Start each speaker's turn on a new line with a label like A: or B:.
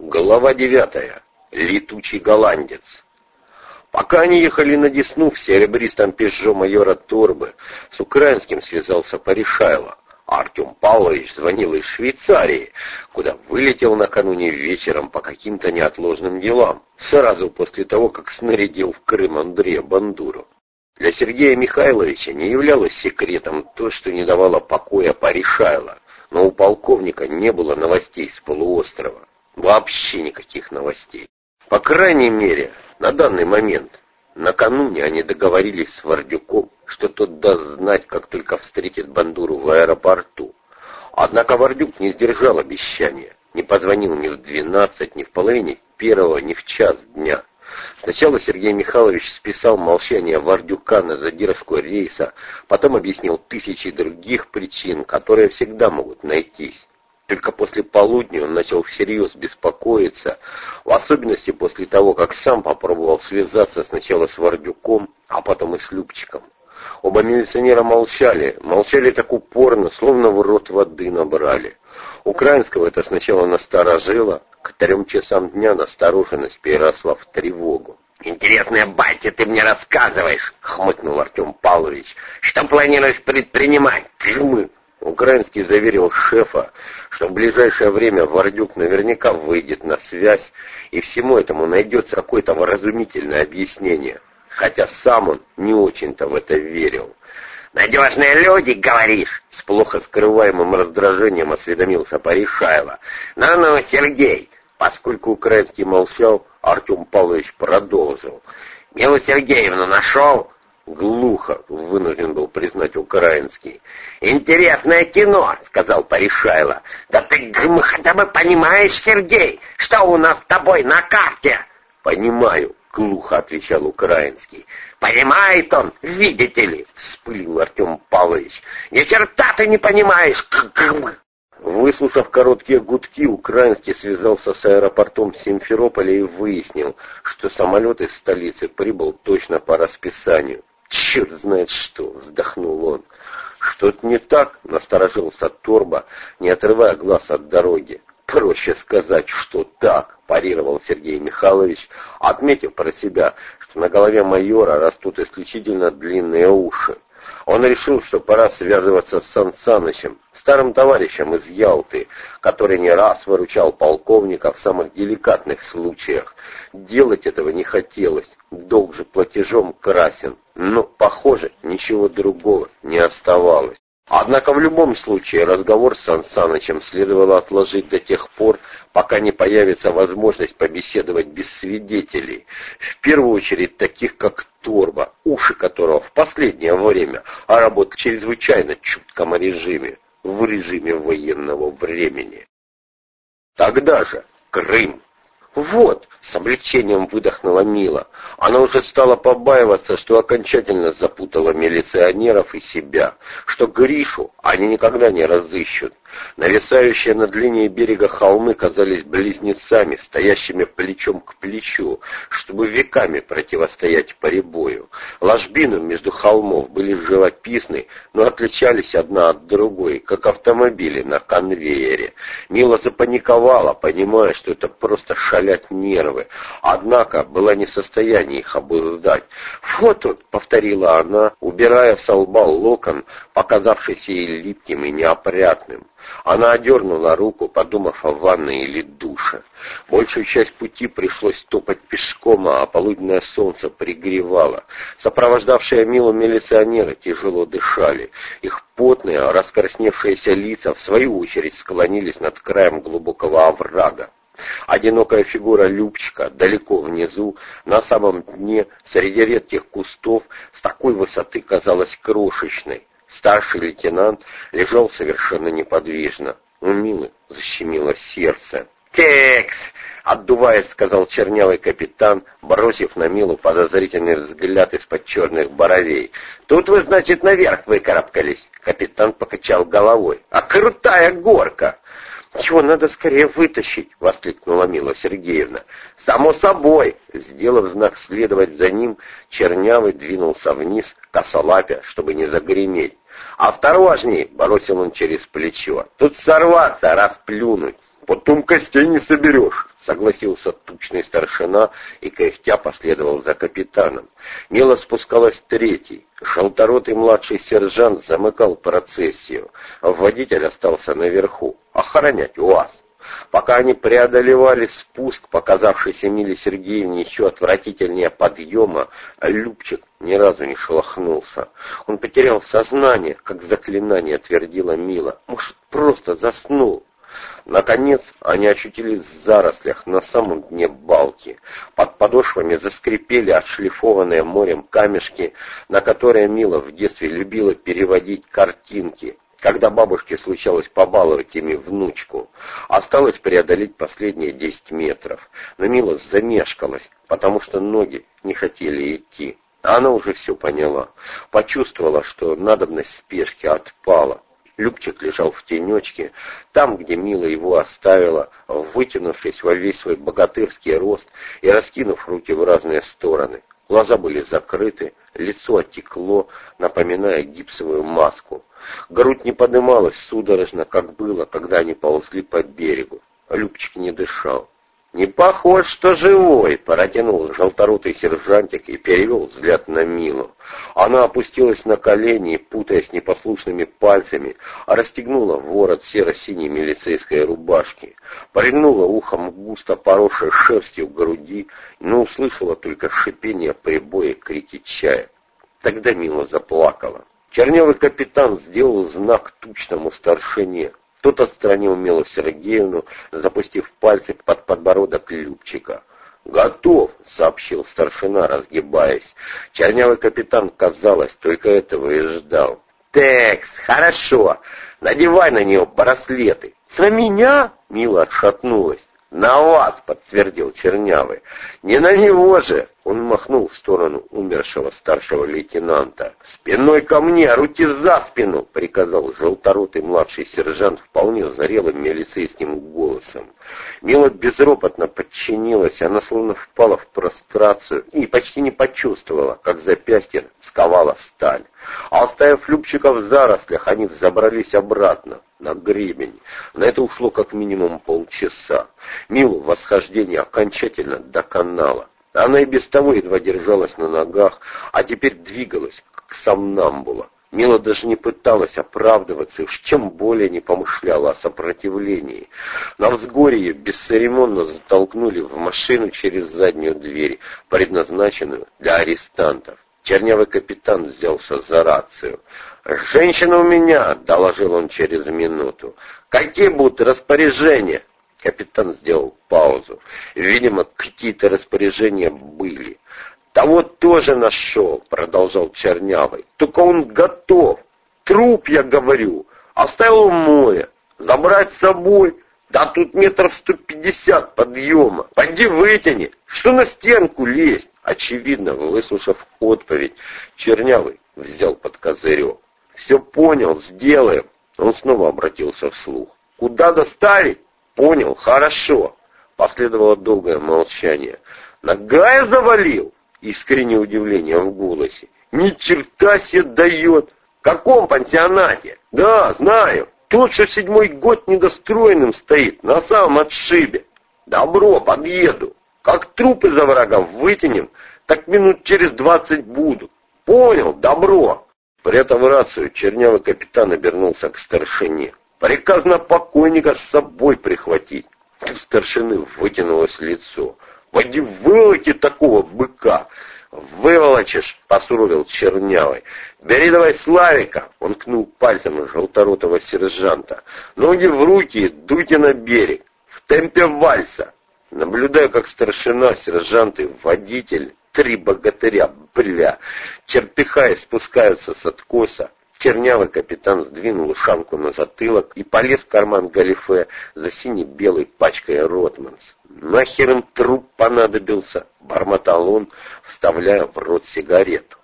A: Глава девятая. Летучий голландец. Пока они ехали на Десну в серебристом пежо майора Торбы, с украинским связался Порешайло. Артем Павлович звонил из Швейцарии, куда вылетел накануне вечером по каким-то неотложным делам, сразу после того, как снарядил в Крым Андрея Бандуру. Для Сергея Михайловича не являлось секретом то, что не давало покоя Порешайло, но у полковника не было новостей с полуострова. Вообще никаких новостей. По крайней мере, на данный момент. Накануне они договорились с Вардюком, что тот даст знать, как только встретит Бандуру в аэропорту. Однако Вардюк не сдержал обещания. Не позвонил ни в двенадцать, ни в половине первого, ни в час дня. Сначала Сергей Михайлович списал молчание Вардюка на задержку рейса, потом объяснил тысячи других причин, которые всегда могут найтись. Только после полудня он начал всерьез беспокоиться, в особенности после того, как сам попробовал связаться сначала с Вардюком, а потом и с Любчиком. Оба милиционера молчали, молчали так упорно, словно в рот воды набрали. Украинского это сначала насторожило, к трем часам дня настороженность переросла в тревогу.
B: «Интересные байки ты мне рассказываешь!» — хмыкнул Артем Павлович. «Что планируешь предпринимать?»
A: «Мы Украинский заверил шефа, что в ближайшее время Вардюк наверняка выйдет на связь, и всему этому найдется какое-то вразумительное объяснение, хотя сам он не очень-то в это верил.
B: «Надежные люди, говоришь?»
A: С плохо скрываемым раздражением осведомился Паришаева.
B: «Ну-ну, Сергей!»
A: Поскольку Украинский молчал, Артем Павлович продолжил.
B: «Милу Сергеевну нашел?»
A: Глухо, вынужден был признать украинский.
B: «Интересное кино», — сказал Паришайло. «Да ты хотя бы понимаешь, Сергей, что у нас с тобой на карте?»
A: «Понимаю», — глухо отвечал украинский.
B: «Понимает он, видите ли», — вспылил Артем Павлович. «Ни черта ты не понимаешь!»
A: Выслушав короткие гудки, Украинский связался с аэропортом Симферополя и выяснил, что самолет из столицы прибыл точно по расписанию. «Черт знает что!» — вздохнул он. «Что-то не так?» — насторожился Торба, не отрывая глаз от дороги. «Проще сказать, что так», — парировал Сергей Михайлович, отметив про себя, что на голове майора растут исключительно длинные уши. Он решил, что пора связываться с Сан Санычем, старым товарищем из Ялты, который не раз выручал полковника в самых деликатных случаях. Делать этого не хотелось, долг же платежом красен, но, похоже, ничего другого не оставалось. Однако в любом случае разговор с Сан Санычем следовало отложить до тех пор, пока не появится возможность побеседовать без свидетелей. В первую очередь таких, как Торба, уши которого в последнее время работают в чрезвычайно чутком режиме, в режиме военного времени. Тогда же Крым. Вот, с облегчением выдохнула Мила. Она уже стала побаиваться, что окончательно запутала милиционеров и себя, что Гришу они никогда не разыщут. Нависающие над линией берега холмы казались близнецами, стоящими плечом к плечу, чтобы веками противостоять поребою. Ложбины между холмов были живописны, но отличались одна от другой, как автомобили на конвейере. Мила запаниковала, понимая, что это просто шалят нервы, однако была не в состоянии их обуздать. «Вот тут», — повторила она, убирая со лба локон, показавшийся ей липким и неопрятным. Она одернула руку, подумав о ванной или душе. Большую часть пути пришлось топать пешком, а полуденное солнце пригревало. Сопровождавшие Милу милиционеры тяжело дышали. Их потные, раскрасневшиеся лица, в свою очередь, склонились над краем глубокого оврага. Одинокая фигура Любчика далеко внизу, на самом дне, среди редких кустов, с такой высоты казалась крошечной. Старший лейтенант лежал совершенно неподвижно. У Милы защемило сердце.
B: «Текс!»
A: — отдуваясь, сказал чернявый капитан, бросив на Милу подозрительный взгляд из-под черных боровей.
B: «Тут вы, значит, наверх выкарабкались!»
A: Капитан покачал головой.
B: «А крутая горка!»
A: «Чего надо скорее вытащить?» — воскликнула Мила Сергеевна.
B: «Само собой!»
A: Сделав знак следовать за ним, Чернявый двинулся вниз, косолапя, чтобы не загреметь.
B: «Осторожней!» — бросил он через плечо. «Тут сорваться, расплюнуть!»
A: «Потом костей не соберешь!» — согласился тучный старшина и кряхтя последовал за капитаном. Мила спускалась третий. Желторотый младший сержант замыкал процессию, а водитель остался наверху, охранять УАЗ. Пока они преодолевали спуск, показавшийся Миле Сергеевне еще отвратительнее подъема, Любчик ни разу не шелохнулся. Он потерял сознание, как заклинание твердила Мила. Может, просто заснул. Наконец они очутились в зарослях на самом дне балки. Под подошвами заскрипели отшлифованные морем камешки, на которые Мила в детстве любила переводить картинки когда бабушке случалось побаловать ими внучку. Осталось преодолеть последние десять метров. Но Мила замешкалась, потому что ноги не хотели идти. Она уже все поняла. Почувствовала, что надобность спешки отпала. Любчик лежал в тенечке, там, где Мила его оставила, вытянувшись во весь свой богатырский рост и раскинув руки в разные стороны. Глаза были закрыты, лицо отекло, напоминая гипсовую маску. Грудь не подымалась судорожно, как было, когда они ползли по берегу. Любчик не дышал. «Не похож, что живой!» — протянул желторутый сержантик и перевел взгляд на Милу. Она опустилась на колени путаясь непослушными пальцами, а расстегнула ворот серо-синей милицейской рубашки. Пригнула ухом густо поросшей шерстью груди, но услышала только шипение прибоя и крики чая. Тогда Мила заплакала. Чернявый капитан сделал знак тучному старшине. Тот отстранил Милу Сергеевну, запустив пальцы под подбородок Любчика. «Готов», — сообщил старшина, разгибаясь. Чернявый капитан, казалось, только этого и ждал. «Текс, хорошо. Надевай на нее браслеты». «На меня?» — Мила отшатнулась. «На вас!» — подтвердил Чернявый. «Не на него же!» — он махнул в сторону умершего старшего лейтенанта. «Спиной ко мне, руки за спину!» — приказал желторотый младший сержант вполне зарелым милицейским голосом. Мила безропотно подчинилась, она словно впала в прострацию и почти не почувствовала, как запястье сковала сталь. А оставив Любчика в зарослях, они взобрались обратно на гребень. На это ушло как минимум полчаса. Милу восхождение окончательно доконало. Она и без того едва держалась на ногах, а теперь двигалась, как сомнамбула. Мила даже не пыталась оправдываться, уж тем более не помышляла о сопротивлении. На взгорье бесцеремонно затолкнули в машину через заднюю дверь, предназначенную для арестантов. Чернявый капитан взялся за рацию. «Женщина у меня!» — доложил он через минуту. «Какие будут распоряжения?» Капитан сделал паузу. Видимо, какие-то распоряжения были. «Того тоже нашел», — продолжал Чернявый. «Только он готов. Труп, я говорю, оставил в море. Забрать с собой. Да тут метров сто пятьдесят подъема. Пойди вытяни. Что на стенку лезть?» Очевидно, выслушав отповедь, Чернявый взял под козырек. «Все понял, сделаем». Он снова обратился вслух. «Куда доставить?» «Понял, хорошо». Последовало долгое молчание. «Нагая завалил?» Искреннее удивление в голосе. «Ни черта себе дает!» «В каком пансионате?» «Да, знаю. Тот, что седьмой год недостроенным стоит, на самом отшибе. Добро, подъеду. Как трупы за врагом вытянем, так минут через двадцать будут. Понял, добро. При этом рацию чернявый капитан обернулся к старшине. Приказано покойника с собой прихватить. У старшины вытянулось лицо. «Пойди выволоки такого быка!» «Выволочишь!» — посуровил чернявый. «Бери давай Славика!» — он кнул пальцем желторотого сержанта. «Ноги в руки, дуйте на берег! В темпе вальса!» Наблюдая, как старшина, сержант и водитель, три богатыря, бля, чертыхаясь, спускаются с откоса, чернявый капитан сдвинул шанку на затылок и полез в карман галифе за сине-белой пачкой «Ротманс». «Нахер им труп понадобился?» — бормотал он, вставляя в рот сигарету.